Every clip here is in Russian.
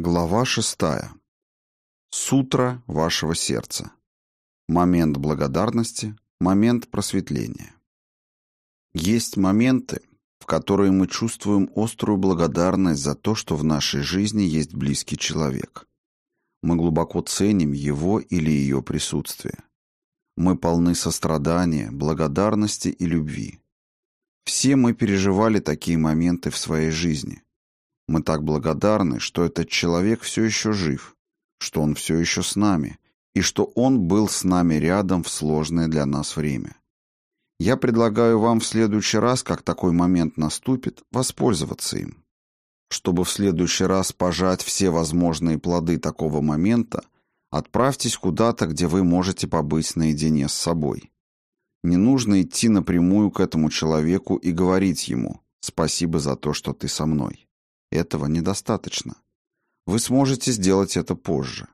Глава шестая. Сутра вашего сердца. Момент благодарности, момент просветления. Есть моменты, в которые мы чувствуем острую благодарность за то, что в нашей жизни есть близкий человек. Мы глубоко ценим его или ее присутствие. Мы полны сострадания, благодарности и любви. Все мы переживали такие моменты в своей жизни – мы так благодарны, что этот человек все еще жив, что он все еще с нами, и что он был с нами рядом в сложное для нас время. Я предлагаю вам в следующий раз, как такой момент наступит, воспользоваться им. Чтобы в следующий раз пожать все возможные плоды такого момента, отправьтесь куда-то, где вы можете побыть наедине с собой. Не нужно идти напрямую к этому человеку и говорить ему «спасибо за то, что ты со мной». Этого недостаточно. Вы сможете сделать это позже.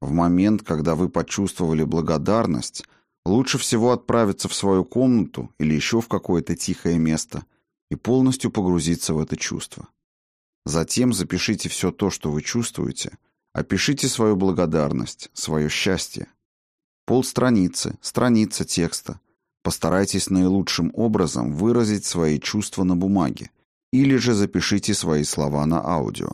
В момент, когда вы почувствовали благодарность, лучше всего отправиться в свою комнату или еще в какое-то тихое место и полностью погрузиться в это чувство. Затем запишите все то, что вы чувствуете, опишите свою благодарность, свое счастье. Полстраницы, страница текста. Постарайтесь наилучшим образом выразить свои чувства на бумаге, или же запишите свои слова на аудио.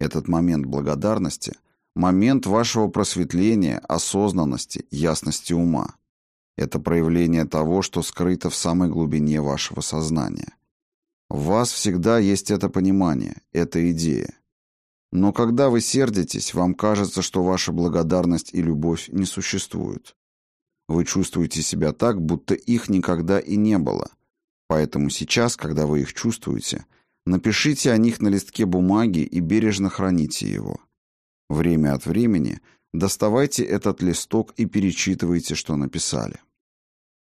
Этот момент благодарности – момент вашего просветления, осознанности, ясности ума. Это проявление того, что скрыто в самой глубине вашего сознания. В вас всегда есть это понимание, эта идея. Но когда вы сердитесь, вам кажется, что ваша благодарность и любовь не существуют. Вы чувствуете себя так, будто их никогда и не было – Поэтому сейчас, когда вы их чувствуете, напишите о них на листке бумаги и бережно храните его. Время от времени доставайте этот листок и перечитывайте, что написали.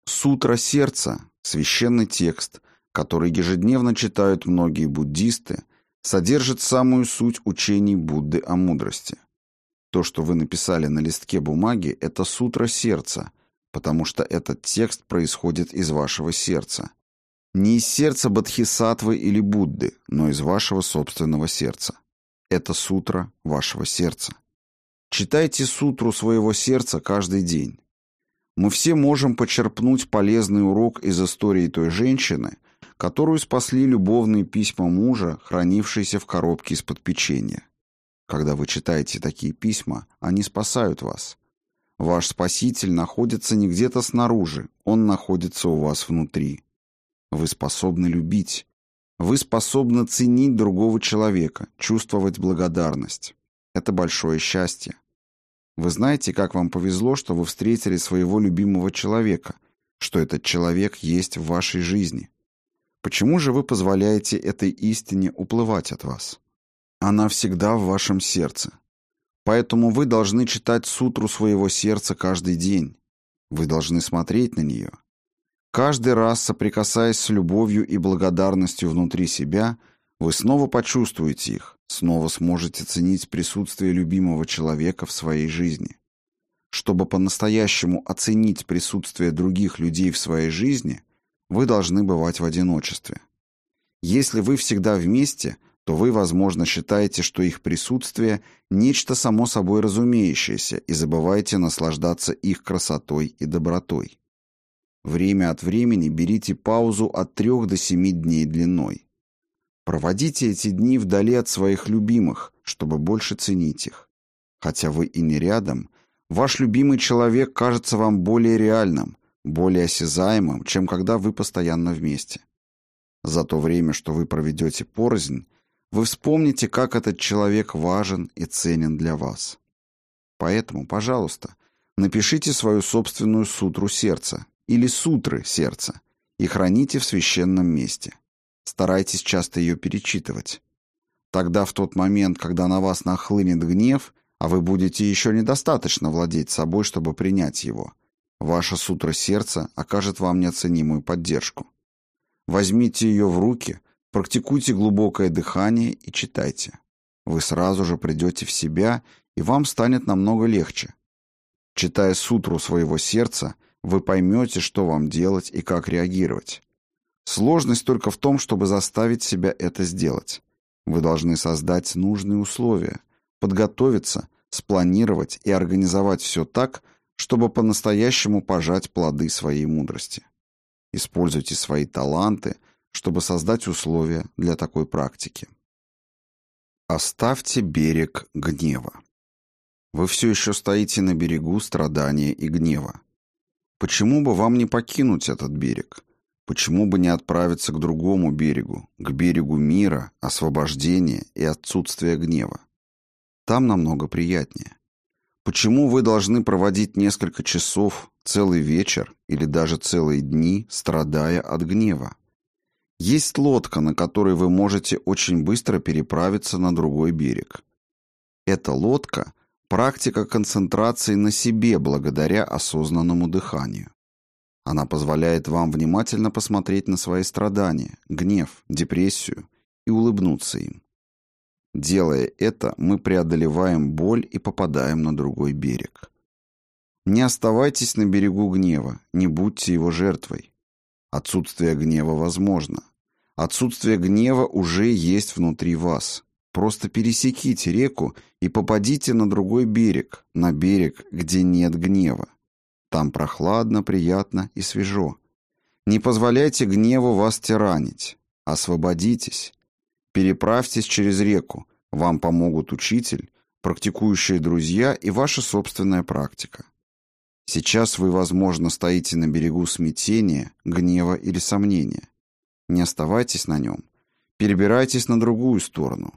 Сутра сердца, священный текст, который ежедневно читают многие буддисты, содержит самую суть учений Будды о мудрости. То, что вы написали на листке бумаги, это сутра сердца, потому что этот текст происходит из вашего сердца. Не из сердца Бодхисаттвы или Будды, но из вашего собственного сердца. Это сутра вашего сердца. Читайте сутру своего сердца каждый день. Мы все можем почерпнуть полезный урок из истории той женщины, которую спасли любовные письма мужа, хранившиеся в коробке из-под печенья. Когда вы читаете такие письма, они спасают вас. Ваш спаситель находится не где-то снаружи, он находится у вас внутри. Вы способны любить. Вы способны ценить другого человека, чувствовать благодарность. Это большое счастье. Вы знаете, как вам повезло, что вы встретили своего любимого человека, что этот человек есть в вашей жизни. Почему же вы позволяете этой истине уплывать от вас? Она всегда в вашем сердце. Поэтому вы должны читать сутру своего сердца каждый день. Вы должны смотреть на нее. Каждый раз, соприкасаясь с любовью и благодарностью внутри себя, вы снова почувствуете их, снова сможете ценить присутствие любимого человека в своей жизни. Чтобы по-настоящему оценить присутствие других людей в своей жизни, вы должны бывать в одиночестве. Если вы всегда вместе, то вы, возможно, считаете, что их присутствие – нечто само собой разумеющееся и забываете наслаждаться их красотой и добротой. Время от времени берите паузу от 3 до 7 дней длиной. Проводите эти дни вдали от своих любимых, чтобы больше ценить их. Хотя вы и не рядом, ваш любимый человек кажется вам более реальным, более осязаемым, чем когда вы постоянно вместе. За то время, что вы проведете порознь, вы вспомните, как этот человек важен и ценен для вас. Поэтому, пожалуйста, напишите свою собственную сутру сердца, или сутры сердца и храните в священном месте. Старайтесь часто ее перечитывать. Тогда в тот момент, когда на вас нахлынет гнев, а вы будете еще недостаточно владеть собой, чтобы принять его, ваша сутра сердца окажет вам неоценимую поддержку. Возьмите ее в руки, практикуйте глубокое дыхание и читайте. Вы сразу же придете в себя, и вам станет намного легче. Читая сутру своего сердца, вы поймете, что вам делать и как реагировать. Сложность только в том, чтобы заставить себя это сделать. Вы должны создать нужные условия, подготовиться, спланировать и организовать все так, чтобы по-настоящему пожать плоды своей мудрости. Используйте свои таланты, чтобы создать условия для такой практики. Оставьте берег гнева. Вы все еще стоите на берегу страдания и гнева. Почему бы вам не покинуть этот берег? Почему бы не отправиться к другому берегу, к берегу мира, освобождения и отсутствия гнева? Там намного приятнее. Почему вы должны проводить несколько часов, целый вечер или даже целые дни, страдая от гнева? Есть лодка, на которой вы можете очень быстро переправиться на другой берег. Эта лодка – практика концентрации на себе благодаря осознанному дыханию. Она позволяет вам внимательно посмотреть на свои страдания, гнев, депрессию и улыбнуться им. Делая это, мы преодолеваем боль и попадаем на другой берег. Не оставайтесь на берегу гнева, не будьте его жертвой. Отсутствие гнева возможно. Отсутствие гнева уже есть внутри вас. Просто пересеките реку и попадите на другой берег, на берег, где нет гнева. Там прохладно, приятно и свежо. Не позволяйте гневу вас тиранить. Освободитесь. Переправьтесь через реку. Вам помогут учитель, практикующие друзья и ваша собственная практика. Сейчас вы, возможно, стоите на берегу смятения, гнева или сомнения. Не оставайтесь на нем. Перебирайтесь на другую сторону.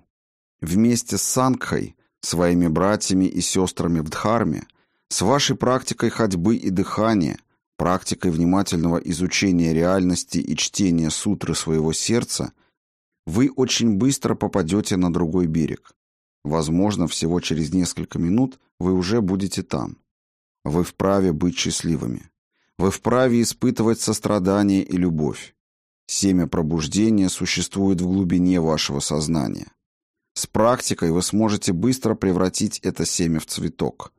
Вместе с Сангхой, своими братьями и сестрами в Дхарме, с вашей практикой ходьбы и дыхания, практикой внимательного изучения реальности и чтения сутры своего сердца, вы очень быстро попадете на другой берег. Возможно, всего через несколько минут вы уже будете там. Вы вправе быть счастливыми. Вы вправе испытывать сострадание и любовь. Семя пробуждения существует в глубине вашего сознания. Практикой вы сможете быстро превратить это семя в цветок.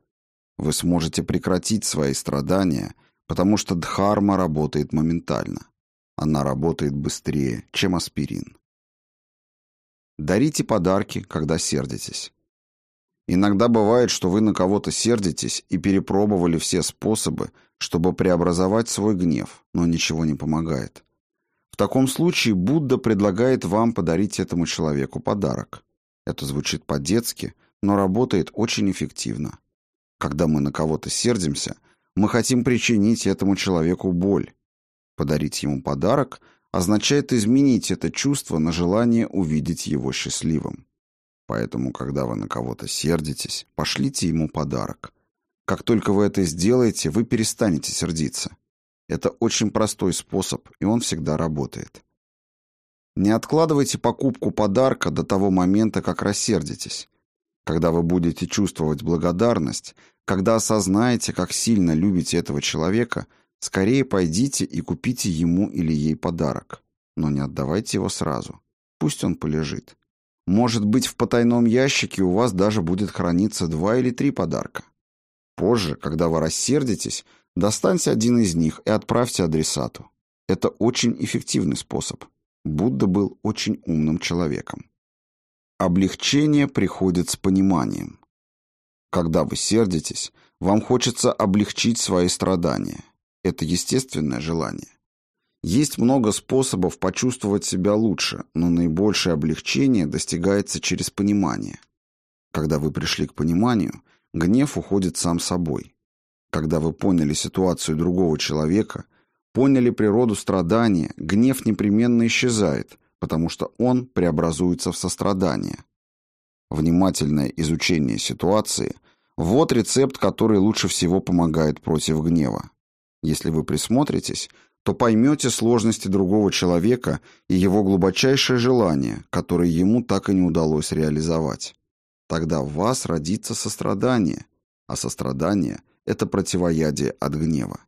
Вы сможете прекратить свои страдания, потому что дхарма работает моментально. Она работает быстрее, чем аспирин. Дарите подарки, когда сердитесь. Иногда бывает, что вы на кого-то сердитесь и перепробовали все способы, чтобы преобразовать свой гнев, но ничего не помогает. В таком случае Будда предлагает вам подарить этому человеку подарок. Это звучит по-детски, но работает очень эффективно. Когда мы на кого-то сердимся, мы хотим причинить этому человеку боль. Подарить ему подарок означает изменить это чувство на желание увидеть его счастливым. Поэтому, когда вы на кого-то сердитесь, пошлите ему подарок. Как только вы это сделаете, вы перестанете сердиться. Это очень простой способ, и он всегда работает. Не откладывайте покупку подарка до того момента, как рассердитесь. Когда вы будете чувствовать благодарность, когда осознаете, как сильно любите этого человека, скорее пойдите и купите ему или ей подарок. Но не отдавайте его сразу. Пусть он полежит. Может быть, в потайном ящике у вас даже будет храниться два или три подарка. Позже, когда вы рассердитесь, достаньте один из них и отправьте адресату. Это очень эффективный способ. Будда был очень умным человеком. Облегчение приходит с пониманием. Когда вы сердитесь, вам хочется облегчить свои страдания. Это естественное желание. Есть много способов почувствовать себя лучше, но наибольшее облегчение достигается через понимание. Когда вы пришли к пониманию, гнев уходит сам собой. Когда вы поняли ситуацию другого человека, поняли природу страдания, гнев непременно исчезает – потому что он преобразуется в сострадание. Внимательное изучение ситуации – вот рецепт, который лучше всего помогает против гнева. Если вы присмотритесь, то поймете сложности другого человека и его глубочайшее желание, которое ему так и не удалось реализовать. Тогда в вас родится сострадание, а сострадание – это противоядие от гнева.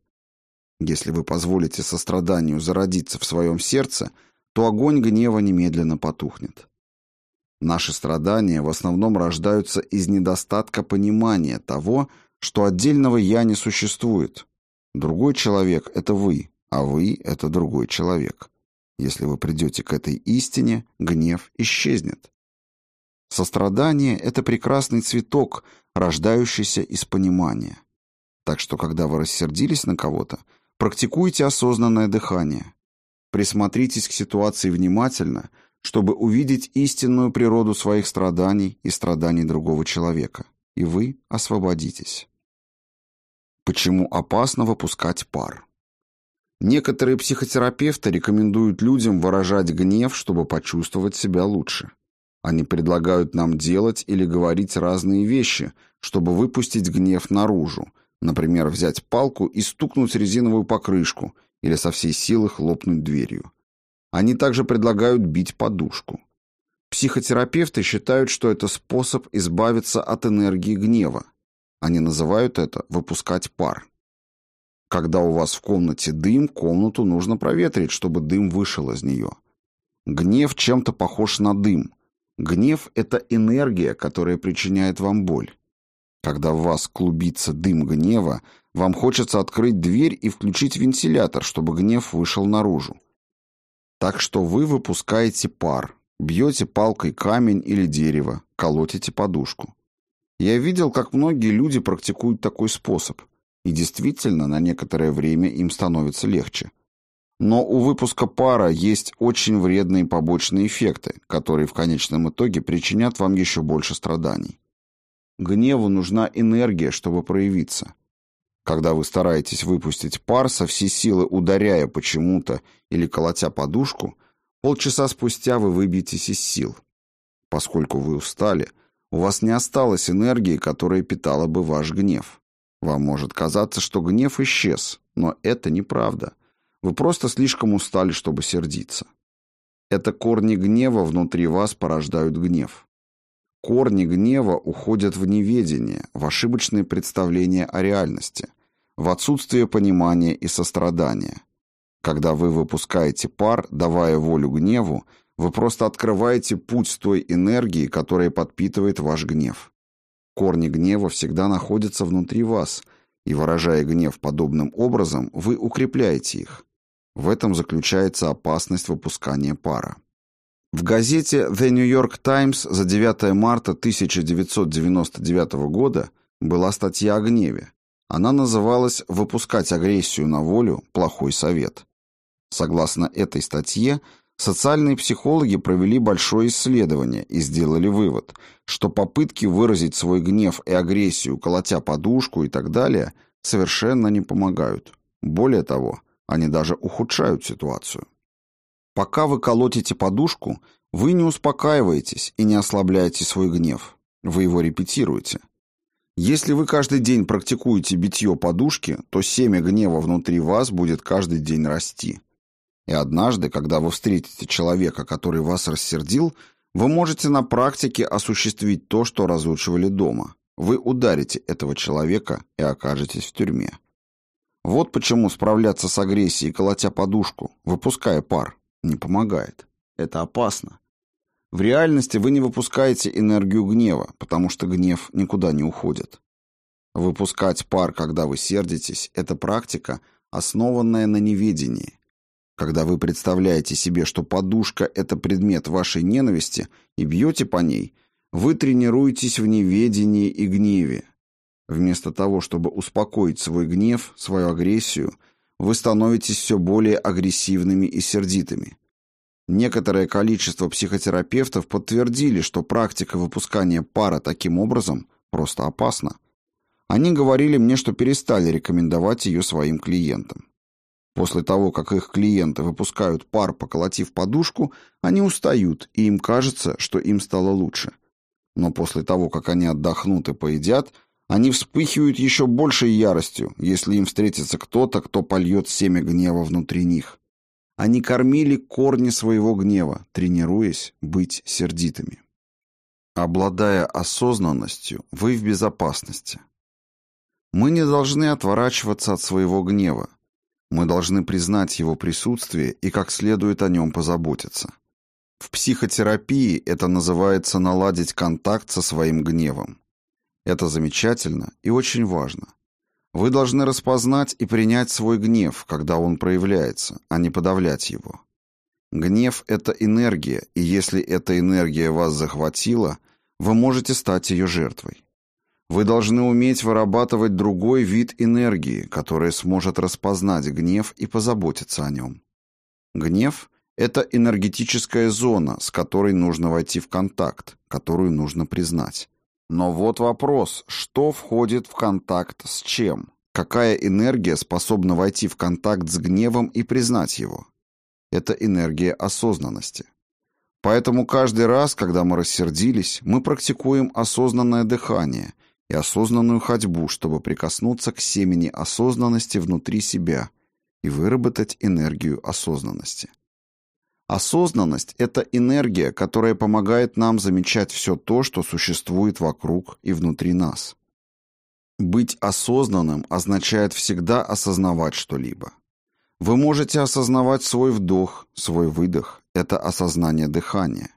Если вы позволите состраданию зародиться в своем сердце – то огонь гнева немедленно потухнет. Наши страдания в основном рождаются из недостатка понимания того, что отдельного «я» не существует. Другой человек — это вы, а вы — это другой человек. Если вы придете к этой истине, гнев исчезнет. Сострадание – это прекрасный цветок, рождающийся из понимания. Так что, когда вы рассердились на кого-то, практикуйте осознанное дыхание. Присмотритесь к ситуации внимательно, чтобы увидеть истинную природу своих страданий и страданий другого человека, и вы освободитесь. Почему опасно выпускать пар? Некоторые психотерапевты рекомендуют людям выражать гнев, чтобы почувствовать себя лучше. Они предлагают нам делать или говорить разные вещи, чтобы выпустить гнев наружу, например, взять палку и стукнуть резиновую покрышку или со всей силы хлопнуть дверью. Они также предлагают бить подушку. Психотерапевты считают, что это способ избавиться от энергии гнева. Они называют это «выпускать пар». Когда у вас в комнате дым, комнату нужно проветрить, чтобы дым вышел из нее. Гнев чем-то похож на дым. Гнев – это энергия, которая причиняет вам боль. Когда в вас клубится дым гнева, вам хочется открыть дверь и включить вентилятор, чтобы гнев вышел наружу. Так что вы выпускаете пар, бьете палкой камень или дерево, колотите подушку. Я видел, как многие люди практикуют такой способ, и действительно на некоторое время им становится легче. Но у выпуска пара есть очень вредные побочные эффекты, которые в конечном итоге причинят вам еще больше страданий. Гневу нужна энергия, чтобы проявиться. Когда вы стараетесь выпустить пар, со всей силы ударяя почему-то или колотя подушку, полчаса спустя вы выбьетесь из сил. Поскольку вы устали, у вас не осталось энергии, которая питала бы ваш гнев. Вам может казаться, что гнев исчез, но это неправда – вы просто слишком устали, чтобы сердиться. Это корни гнева внутри вас порождают гнев. Корни гнева уходят в неведение, в ошибочные представления о реальности, в отсутствие понимания и сострадания. Когда вы выпускаете пар, давая волю гневу, вы просто открываете путь той энергии, которая подпитывает ваш гнев. Корни гнева всегда находятся внутри вас, и, выражая гнев подобным образом, вы укрепляете их. В этом заключается опасность выпускания пара. В газете The New York Times за 9 марта 1999 года была статья о гневе. Она называлась «Выпускать агрессию на волю – плохой совет». Согласно этой статье, социальные психологи провели большое исследование и сделали вывод, что попытки выразить свой гнев и агрессию, колотя подушку и так далее, совершенно не помогают. Более того, они даже ухудшают ситуацию. Пока вы колотите подушку, вы не успокаиваетесь и не ослабляете свой гнев. Вы его репетируете. Если вы каждый день практикуете битье подушки, то семя гнева внутри вас будет каждый день расти. И однажды, когда вы встретите человека, который вас рассердил, вы можете на практике осуществить то, что разучивали дома. Вы ударите этого человека и окажетесь в тюрьме. Вот почему справляться с агрессией, колотя подушку, выпуская пар, не помогает. Это опасно. В реальности вы не выпускаете энергию гнева, потому что гнев никуда не уходит. Выпускать пар, когда вы сердитесь, это практика, основанная на неведении. Когда вы представляете себе, что подушка – это предмет вашей ненависти и бьете по ней, вы тренируетесь в неведении и гневе, Вместо того, чтобы успокоить свой гнев, свою агрессию, вы становитесь все более агрессивными и сердитыми. Некоторое количество психотерапевтов подтвердили, что практика выпускания пара таким образом просто опасна. Они говорили мне, что перестали рекомендовать ее своим клиентам. После того, как их клиенты выпускают пар, поколотив подушку, они устают, и им кажется, что им стало лучше. Но после того, как они отдохнут и поедят – они вспыхивают еще большей яростью, если им встретится кто-то, кто польет семя гнева внутри них. Они кормили корни своего гнева, тренируясь быть сердитыми. Обладая осознанностью, вы в безопасности. Мы не должны отворачиваться от своего гнева. Мы должны признать его присутствие и как следует о нем позаботиться. В психотерапии это называется наладить контакт со своим гневом. Это замечательно и очень важно. Вы должны распознать и принять свой гнев, когда он проявляется, а не подавлять его. Гнев – это энергия, и если эта энергия вас захватила, вы можете стать ее жертвой. Вы должны уметь вырабатывать другой вид энергии, которая сможет распознать гнев и позаботиться о нем. Гнев – это энергетическая зона, с которой нужно войти в контакт, которую нужно признать. Но вот вопрос, что входит в контакт с чем? Какая энергия способна войти в контакт с гневом и признать его? Это энергия осознанности. Поэтому каждый раз, когда мы рассердились, мы практикуем осознанное дыхание и осознанную ходьбу, чтобы прикоснуться к семени осознанности внутри себя и выработать энергию осознанности. Осознанность – это энергия, которая помогает нам замечать все то, что существует вокруг и внутри нас. Быть осознанным означает всегда осознавать что-либо. Вы можете осознавать свой вдох, свой выдох – это осознание дыхания.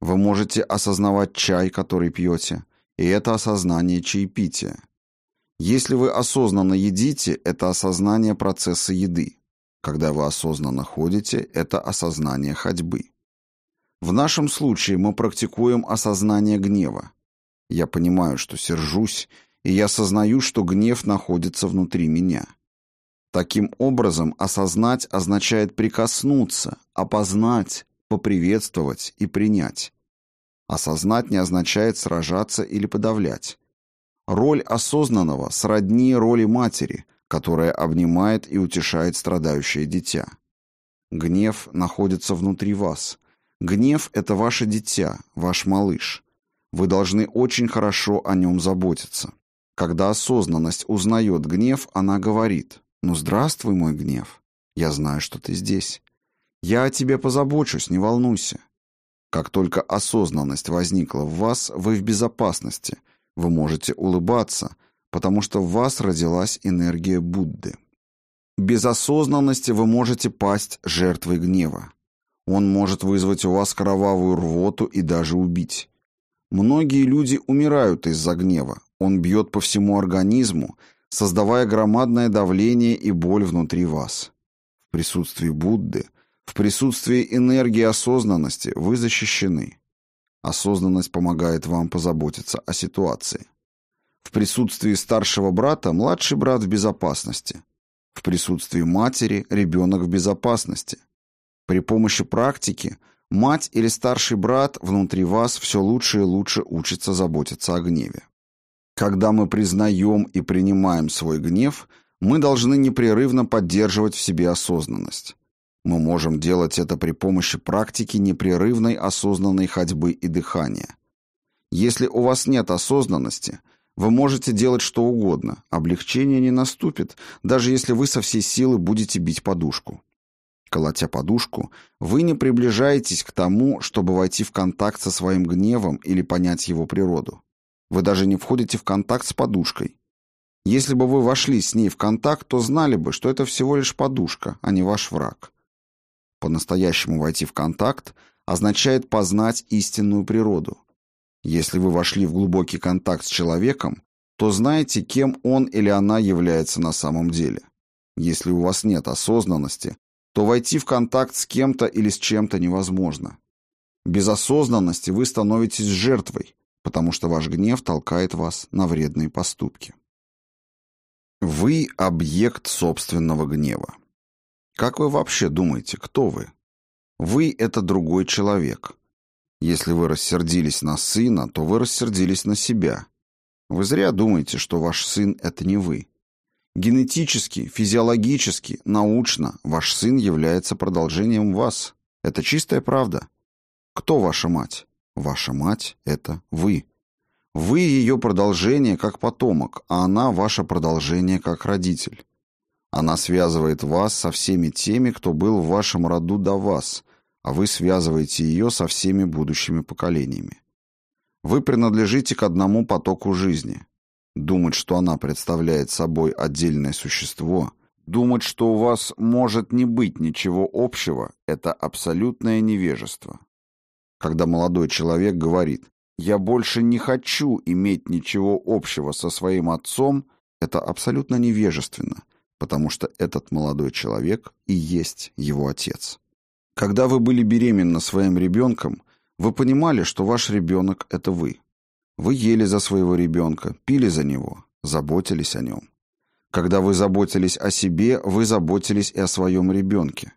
Вы можете осознавать чай, который пьете, и это осознание чаепития. Если вы осознанно едите, это осознание процесса еды. Когда вы осознанно ходите, это осознание ходьбы. В нашем случае мы практикуем осознание гнева. Я понимаю, что сержусь, и я осознаю, что гнев находится внутри меня. Таким образом, осознать означает прикоснуться, опознать, поприветствовать и принять. Осознать не означает сражаться или подавлять. Роль осознанного сродни роли матери, которая обнимает и утешает страдающее дитя. Гнев находится внутри вас. Гнев – это ваше дитя, ваш малыш. Вы должны очень хорошо о нем заботиться. Когда осознанность узнает гнев, она говорит «Ну, здравствуй, мой гнев. Я знаю, что ты здесь. Я о тебе позабочусь, не волнуйся». Как только осознанность возникла в вас, вы в безопасности. Вы можете улыбаться – потому что в вас родилась энергия Будды. Без осознанности вы можете пасть жертвой гнева. Он может вызвать у вас кровавую рвоту и даже убить. Многие люди умирают из-за гнева. Он бьет по всему организму, создавая громадное давление и боль внутри вас. В присутствии Будды, в присутствии энергии осознанности вы защищены. Осознанность помогает вам позаботиться о ситуации. В присутствии старшего брата младший брат в безопасности. В присутствии матери ребенок в безопасности. При помощи практики мать или старший брат внутри вас все лучше и лучше учится заботиться о гневе. Когда мы признаем и принимаем свой гнев, мы должны непрерывно поддерживать в себе осознанность. Мы можем делать это при помощи практики непрерывной осознанной ходьбы и дыхания. Если у вас нет осознанности, вы можете делать что угодно, облегчение не наступит, даже если вы со всей силы будете бить подушку. Колотя подушку, вы не приближаетесь к тому, чтобы войти в контакт со своим гневом или понять его природу. Вы даже не входите в контакт с подушкой. Если бы вы вошли с ней в контакт, то знали бы, что это всего лишь подушка, а не ваш враг. По-настоящему войти в контакт означает познать истинную природу, если вы вошли в глубокий контакт с человеком, то знаете, кем он или она является на самом деле. Если у вас нет осознанности, то войти в контакт с кем-то или с чем-то невозможно. Без осознанности вы становитесь жертвой, потому что ваш гнев толкает вас на вредные поступки. Вы – объект собственного гнева. Как вы вообще думаете, кто вы? Вы – это другой человек. Если вы рассердились на сына, то вы рассердились на себя. Вы зря думаете, что ваш сын – это не вы. Генетически, физиологически, научно ваш сын является продолжением вас. Это чистая правда. Кто ваша мать? Ваша мать – это вы. Вы ее продолжение как потомок, а она ваше продолжение как родитель. Она связывает вас со всеми теми, кто был в вашем роду до вас, а вы связываете ее со всеми будущими поколениями. Вы принадлежите к одному потоку жизни. Думать, что она представляет собой отдельное существо, думать, что у вас может не быть ничего общего, это абсолютное невежество. Когда молодой человек говорит «я больше не хочу иметь ничего общего со своим отцом», это абсолютно невежественно, потому что этот молодой человек и есть его отец. Когда вы были беременны своим ребенком, вы понимали, что ваш ребенок – это вы. Вы ели за своего ребенка, пили за него, заботились о нем. Когда вы заботились о себе, вы заботились и о своем ребенке.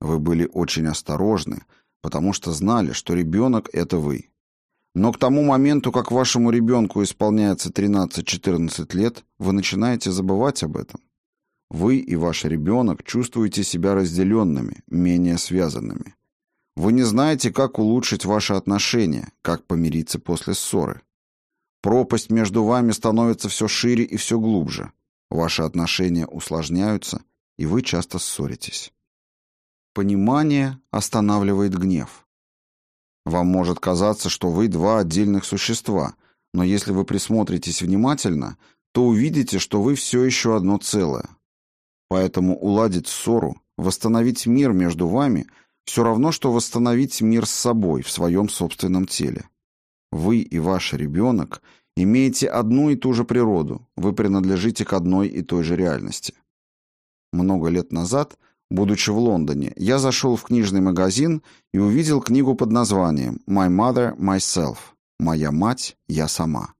Вы были очень осторожны, потому что знали, что ребенок – это вы. Но к тому моменту, как вашему ребенку исполняется 13-14 лет, вы начинаете забывать об этом. Вы и ваш ребенок чувствуете себя разделенными, менее связанными. Вы не знаете, как улучшить ваши отношения, как помириться после ссоры. Пропасть между вами становится все шире и все глубже. Ваши отношения усложняются, и вы часто ссоритесь. Понимание останавливает гнев. Вам может казаться, что вы два отдельных существа, но если вы присмотритесь внимательно, то увидите, что вы все еще одно целое. Поэтому уладить ссору, восстановить мир между вами – все равно, что восстановить мир с собой в своем собственном теле. Вы и ваш ребенок Имеете одну и ту же природу, вы принадлежите к одной и той же реальности. Много лет назад, будучи в Лондоне, я зашел в книжный магазин и увидел книгу под названием «My Mother, Myself» «Моя мать, я сама».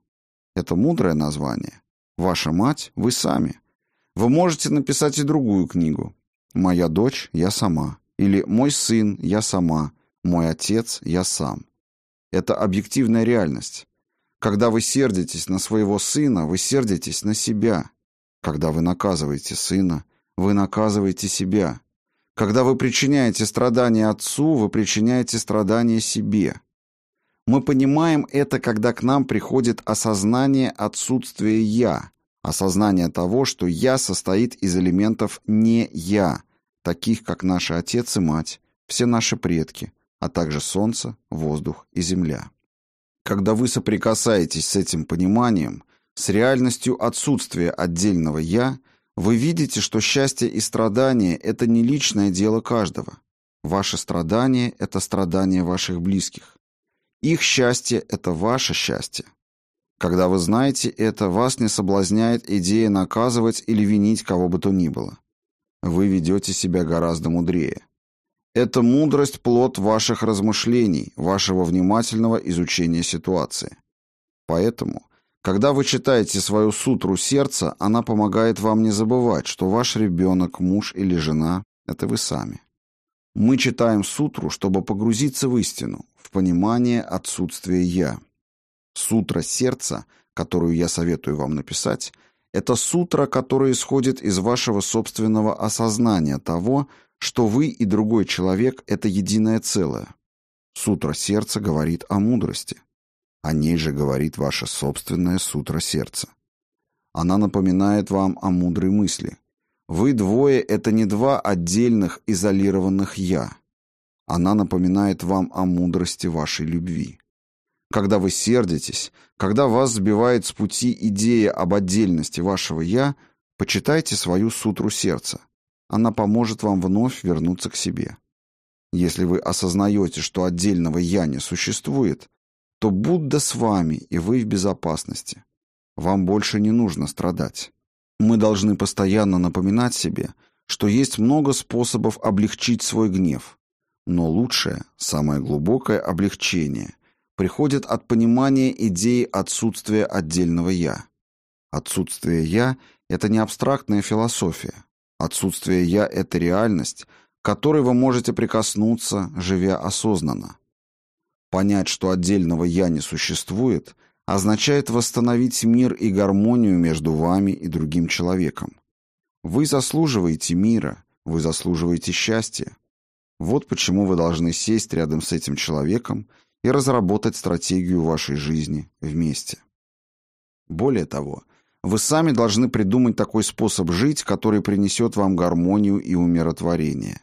Это мудрое название. Ваша мать – вы сами. Вы можете написать и другую книгу. «Моя дочь, я сама». Или «Мой сын, я сама». «Мой отец, я сам». Это объективная реальность. Когда вы сердитесь на своего сына, вы сердитесь на себя. Когда вы наказываете сына, вы наказываете себя. Когда вы причиняете страдания отцу, вы причиняете страдания себе. Мы понимаем это, когда к нам приходит осознание отсутствия «я», осознание того, что «я» состоит из элементов «не я», таких как наши отец и мать, все наши предки, а также солнце, воздух и земля. Когда вы соприкасаетесь с этим пониманием, с реальностью отсутствия отдельного «я», вы видите, что счастье и страдание – это не личное дело каждого. Ваше страдание – это страдание ваших близких. Их счастье – это ваше счастье. Когда вы знаете это, вас не соблазняет идея наказывать или винить кого бы то ни было. Вы ведете себя гораздо мудрее. Это мудрость – плод ваших размышлений, вашего внимательного изучения ситуации. Поэтому, когда вы читаете свою сутру сердца, она помогает вам не забывать, что ваш ребенок, муж или жена – это вы сами. Мы читаем сутру, чтобы погрузиться в истину, в понимание отсутствия «я». Сутра сердца, которую я советую вам написать, это сутра, которая исходит из вашего собственного осознания того, что вы и другой человек – это единое целое. Сутра сердца говорит о мудрости. О ней же говорит ваша собственная сутра сердца. Она напоминает вам о мудрой мысли. Вы двое – это не два отдельных изолированных «я». Она напоминает вам о мудрости вашей любви. Когда вы сердитесь, когда вас сбивает с пути идея об отдельности вашего «я», почитайте свою сутру сердца – она поможет вам вновь вернуться к себе. Если вы осознаете, что отдельного «я» не существует, то Будда с вами, и вы в безопасности. Вам больше не нужно страдать. Мы должны постоянно напоминать себе, что есть много способов облегчить свой гнев. Но лучшее, самое глубокое облегчение приходит от понимания идеи отсутствия отдельного «я». Отсутствие «я» — это не абстрактная философия. Отсутствие «я» — это реальность, к которой вы можете прикоснуться, живя осознанно. Понять, что отдельного «я» не существует, означает восстановить мир и гармонию между вами и другим человеком. Вы заслуживаете мира, вы заслуживаете счастья. Вот почему вы должны сесть рядом с этим человеком и разработать стратегию вашей жизни вместе. Более того, вы сами должны придумать такой способ жить, который принесет вам гармонию и умиротворение.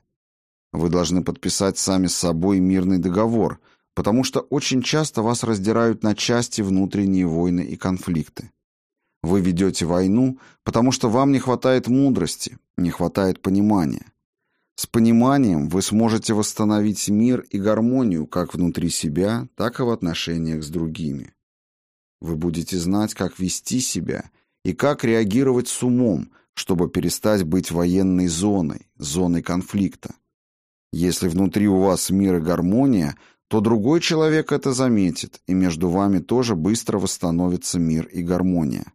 Вы должны подписать сами с собой мирный договор, потому что очень часто вас раздирают на части внутренние войны и конфликты. Вы ведете войну, потому что вам не хватает мудрости, не хватает понимания. С пониманием вы сможете восстановить мир и гармонию как внутри себя, так и в отношениях с другими. Вы будете знать, как вести себя и как реагировать с умом, чтобы перестать быть военной зоной, зоной конфликта. Если внутри у вас мир и гармония, то другой человек это заметит, и между вами тоже быстро восстановится мир и гармония.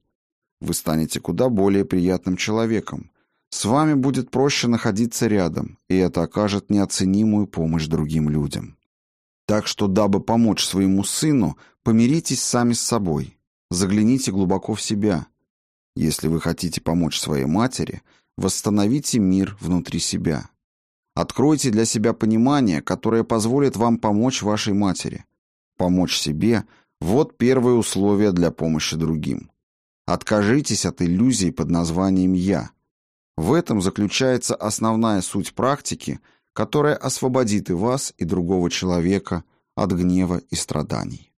Вы станете куда более приятным человеком. С вами будет проще находиться рядом, и это окажет неоценимую помощь другим людям. Так что, дабы помочь своему сыну, помиритесь сами с собой. Загляните глубоко в себя. Если вы хотите помочь своей матери, восстановите мир внутри себя. Откройте для себя понимание, которое позволит вам помочь вашей матери. Помочь себе – вот первое условие для помощи другим. Откажитесь от иллюзий под названием «я». В этом заключается основная суть практики, которая освободит и вас, и другого человека от гнева и страданий.